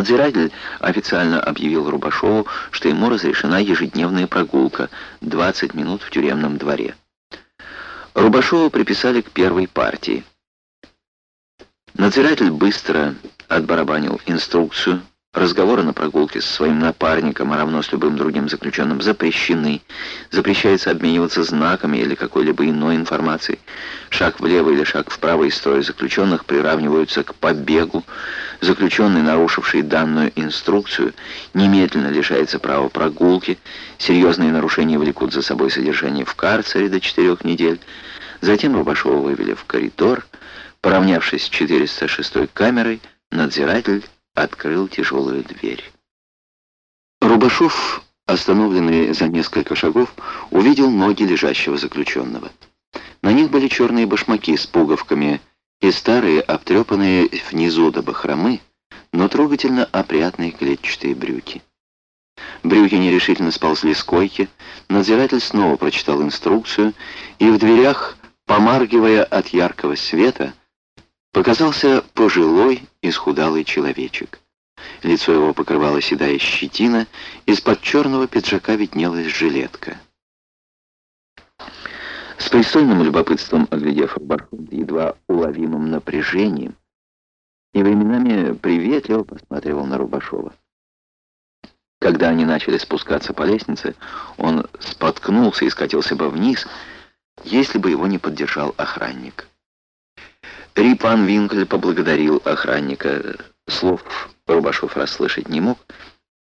Надзиратель официально объявил Рубашову, что ему разрешена ежедневная прогулка 20 минут в тюремном дворе. Рубашова приписали к первой партии. Надзиратель быстро отбарабанил инструкцию, Разговоры на прогулке со своим напарником, а равно с любым другим заключенным, запрещены. Запрещается обмениваться знаками или какой-либо иной информацией. Шаг влево или шаг вправо из строя заключенных приравниваются к побегу. Заключенный, нарушивший данную инструкцию, немедленно лишается права прогулки. Серьезные нарушения влекут за собой содержание в карцере до четырех недель. Затем Рубашова вывели в коридор. Поравнявшись с 406 камерой, надзиратель открыл тяжелую дверь. Рубашов, остановленный за несколько шагов, увидел ноги лежащего заключенного. На них были черные башмаки с пуговками и старые, обтрепанные внизу до бахромы, но трогательно опрятные клетчатые брюки. Брюки нерешительно сползли с койки, надзиратель снова прочитал инструкцию, и в дверях, помаргивая от яркого света, Показался пожилой, исхудалый человечек. Лицо его покрывала седая щетина, из-под черного пиджака виднелась жилетка. С пристойным любопытством оглядев Рубашова, едва уловимым напряжением, и временами приветливо посматривал на Рубашова. Когда они начали спускаться по лестнице, он споткнулся и скатился бы вниз, если бы его не поддержал охранник. Рип Ван Винкль поблагодарил охранника. Слов Рубашов расслышать не мог,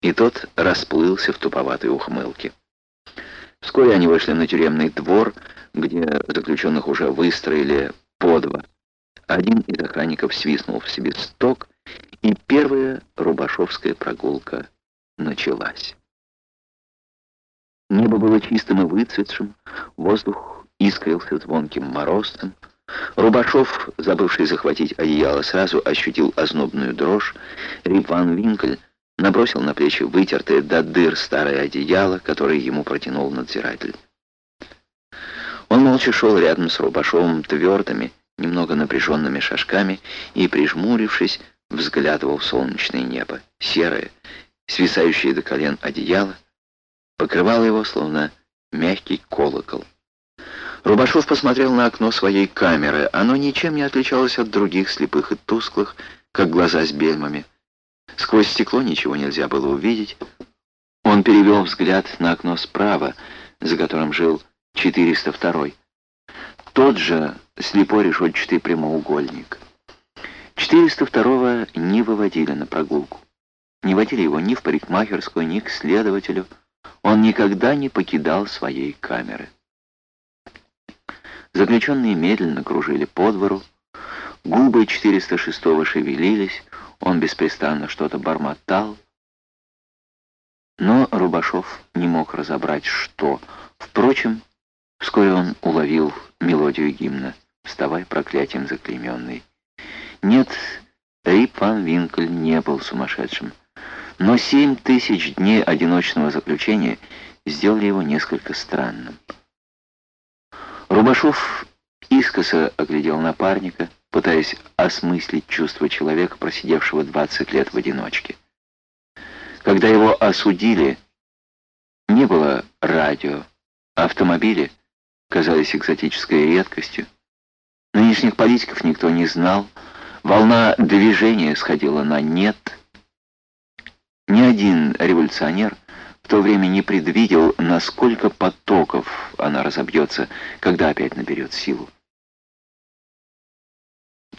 и тот расплылся в туповатой ухмылке. Вскоре они вышли на тюремный двор, где заключенных уже выстроили по два. Один из охранников свистнул в себе сток, и первая рубашовская прогулка началась. Небо было чистым и выцветшим, воздух искрился звонким морозцем, Рубашов, забывший захватить одеяло, сразу ощутил ознобную дрожь. Рип Ван набросил на плечи вытертое до дыр старое одеяло, которое ему протянул надзиратель. Он молча шел рядом с Рубашовым твердыми, немного напряженными шажками и, прижмурившись, взглядывал в солнечное небо. Серое, свисающее до колен одеяло, покрывало его, словно мягкий колокол. Рубашов посмотрел на окно своей камеры. Оно ничем не отличалось от других слепых и тусклых, как глаза с бельмами. Сквозь стекло ничего нельзя было увидеть. Он перевел взгляд на окно справа, за которым жил 402 Тот же слепой решетчатый прямоугольник. 402 не выводили на прогулку. Не водили его ни в парикмахерскую, ни к следователю. Он никогда не покидал своей камеры. Заключенные медленно кружили по двору, губы 406-го шевелились, он беспрестанно что-то бормотал. Но Рубашов не мог разобрать, что. Впрочем, вскоре он уловил мелодию гимна «Вставай, проклятием заклейменный». Нет, Рип Ван Винкль не был сумасшедшим, но семь тысяч дней одиночного заключения сделали его несколько странным. Рубашов искоса оглядел напарника, пытаясь осмыслить чувство человека, просидевшего 20 лет в одиночке. Когда его осудили, не было радио, автомобили казались экзотической редкостью. Нынешних политиков никто не знал, волна движения сходила на нет. Ни один революционер в то время не предвидел, насколько потоков она разобьется, когда опять наберет силу.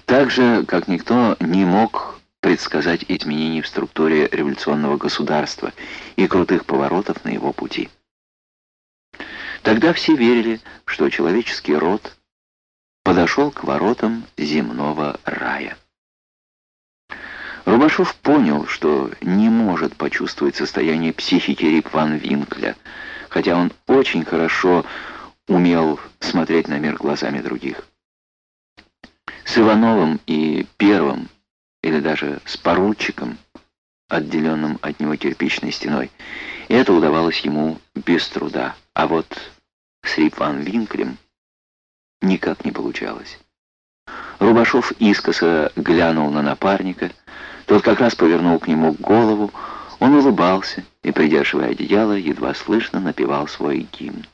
Так же, как никто не мог предсказать изменений в структуре революционного государства и крутых поворотов на его пути. Тогда все верили, что человеческий род подошел к воротам земного рая. Рубашов понял, что не может почувствовать состояние психики Рип Ван Винкля, хотя он очень хорошо умел смотреть на мир глазами других. С Ивановым и Первым, или даже с поручиком, отделенным от него кирпичной стеной, это удавалось ему без труда, а вот с Рип Ван Винклем никак не получалось. Рубашов искоса глянул на напарника, Тот как раз повернул к нему голову, он улыбался и, придерживая одеяло, едва слышно напевал свой гимн.